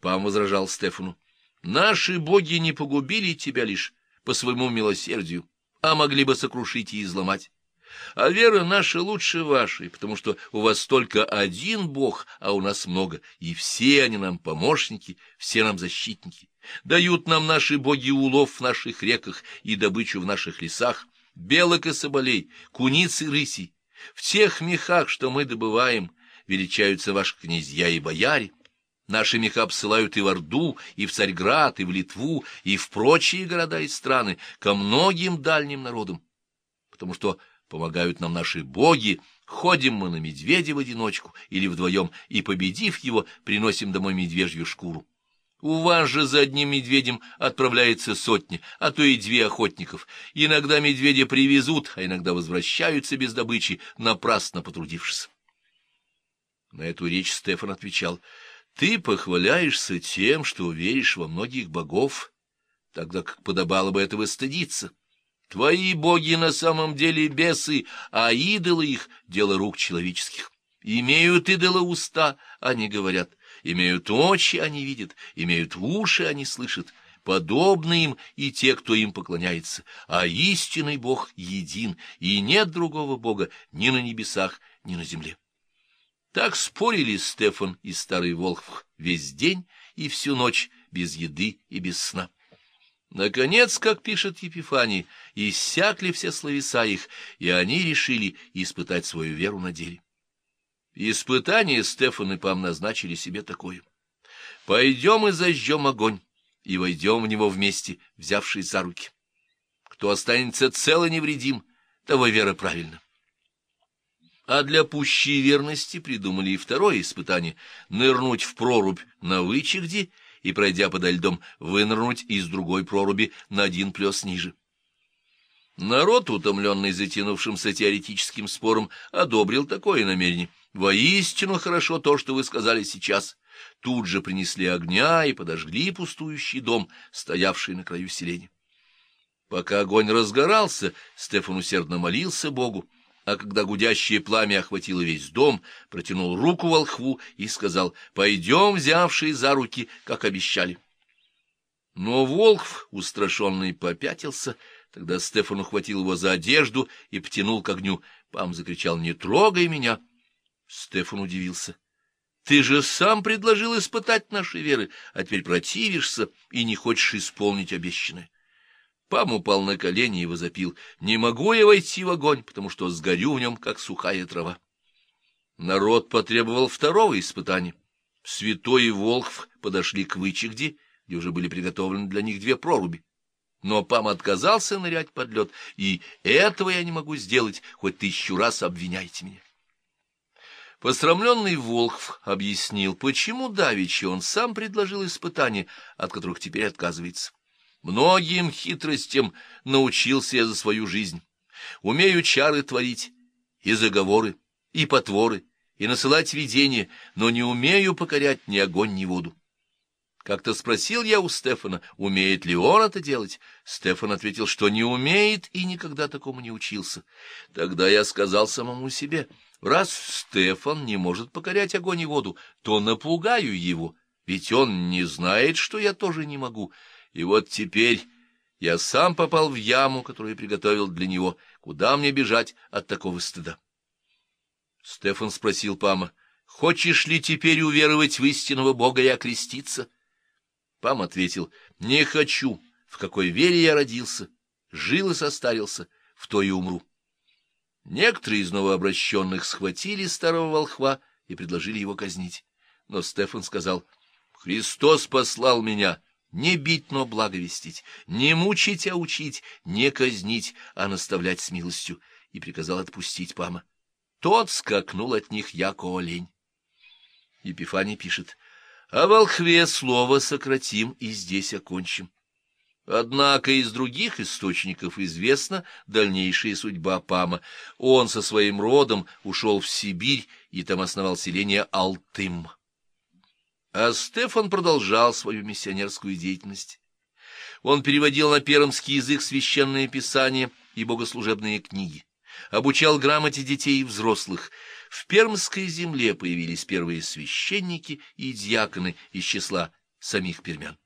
Пам возражал Стефану. Наши боги не погубили тебя лишь по своему милосердию, а могли бы сокрушить и изломать. А вера наша лучше вашей, потому что у вас только один Бог, а у нас много, и все они нам помощники, все нам защитники. Дают нам наши боги улов в наших реках и добычу в наших лесах, белок и соболей, куниц и рысей. В тех мехах, что мы добываем, величаются ваши князья и бояре. Наши меха посылают и в Орду, и в Царьград, и в Литву, и в прочие города и страны, ко многим дальним народам, потому что помогают нам наши боги, ходим мы на медведя в одиночку или вдвоем, и, победив его, приносим домой медвежью шкуру. У вас же за одним медведем отправляется сотня, а то и две охотников. Иногда медведя привезут, а иногда возвращаются без добычи, напрасно потрудившись. На эту речь Стефан отвечал, «Ты похваляешься тем, что веришь во многих богов, тогда как подобало бы этого стыдиться. Твои боги на самом деле бесы, а идолы их — дело рук человеческих. Имеют идолы уста, они говорят, имеют очи, они видят, имеют уши, они слышат. Подобны им и те, кто им поклоняется, а истинный Бог един, и нет другого Бога ни на небесах, ни на земле. Так спорили Стефан и старый Волхв весь день и всю ночь, без еды и без сна. Наконец, как пишет Епифаний, иссякли все словеса их, и они решили испытать свою веру на деле. Испытание Стефан и Пам назначили себе такое. «Пойдем и зажжем огонь, и войдем в него вместе, взявшись за руки. Кто останется цел и невредим, того вера правильна». А для пущей верности придумали и второе испытание — нырнуть в прорубь на вычегде и, пройдя подо льдом, вынырнуть из другой проруби на один плес ниже. Народ, утомленный затянувшимся теоретическим спором, одобрил такое намерение. «Воистину хорошо то, что вы сказали сейчас». Тут же принесли огня и подожгли пустующий дом, стоявший на краю селения. Пока огонь разгорался, Стефан усердно молился Богу, а когда гудящее пламя охватило весь дом, протянул руку волхву и сказал, «Пойдем, взявшие за руки, как обещали». Но волхв, устрашенный, попятился, тогда Стефан ухватил его за одежду и потянул к огню. Пам закричал, «Не трогай меня!» Стефан удивился. «Ты же сам предложил испытать наши веры, а теперь противишься и не хочешь исполнить обещанное». Пам упал на колени и возопил. «Не могу я войти в огонь, потому что сгорю в нем, как сухая трава». Народ потребовал второго испытания. Святой и Волхв подошли к вычегде, где уже были приготовлены для них две проруби. Но Пам отказался нырять под лед, и этого я не могу сделать, хоть тысячу раз обвиняйте меня. Посрамленный Волхв объяснил, почему давеча он сам предложил испытания, от которых теперь отказывается. Многим хитростям научился я за свою жизнь. Умею чары творить, и заговоры, и потворы, и насылать видения, но не умею покорять ни огонь, ни воду. Как-то спросил я у Стефана, умеет ли он это делать. Стефан ответил, что не умеет и никогда такому не учился. Тогда я сказал самому себе, раз Стефан не может покорять огонь и воду, то напугаю его, ведь он не знает, что я тоже не могу. И вот теперь я сам попал в яму, которую приготовил для него. Куда мне бежать от такого стыда? Стефан спросил Пама, «Хочешь ли теперь уверовать в истинного Бога и окреститься?» Пам ответил, «Не хочу. В какой вере я родился, жил и состарился, в то и умру». Некоторые из новообращенных схватили старого волхва и предложили его казнить. Но Стефан сказал, «Христос послал меня» Не бить, но благовестить, не мучить, а учить, не казнить, а наставлять с милостью, и приказал отпустить Пама. Тот скакнул от них, яко олень. Епифаний пишет, «О волхве слово сократим и здесь окончим». Однако из других источников известна дальнейшая судьба Пама. Он со своим родом ушел в Сибирь и там основал селение Алтым. А Стефан продолжал свою миссионерскую деятельность. Он переводил на пермский язык священные писания и богослужебные книги, обучал грамоте детей и взрослых. В пермской земле появились первые священники и диаконы из числа самих пермян.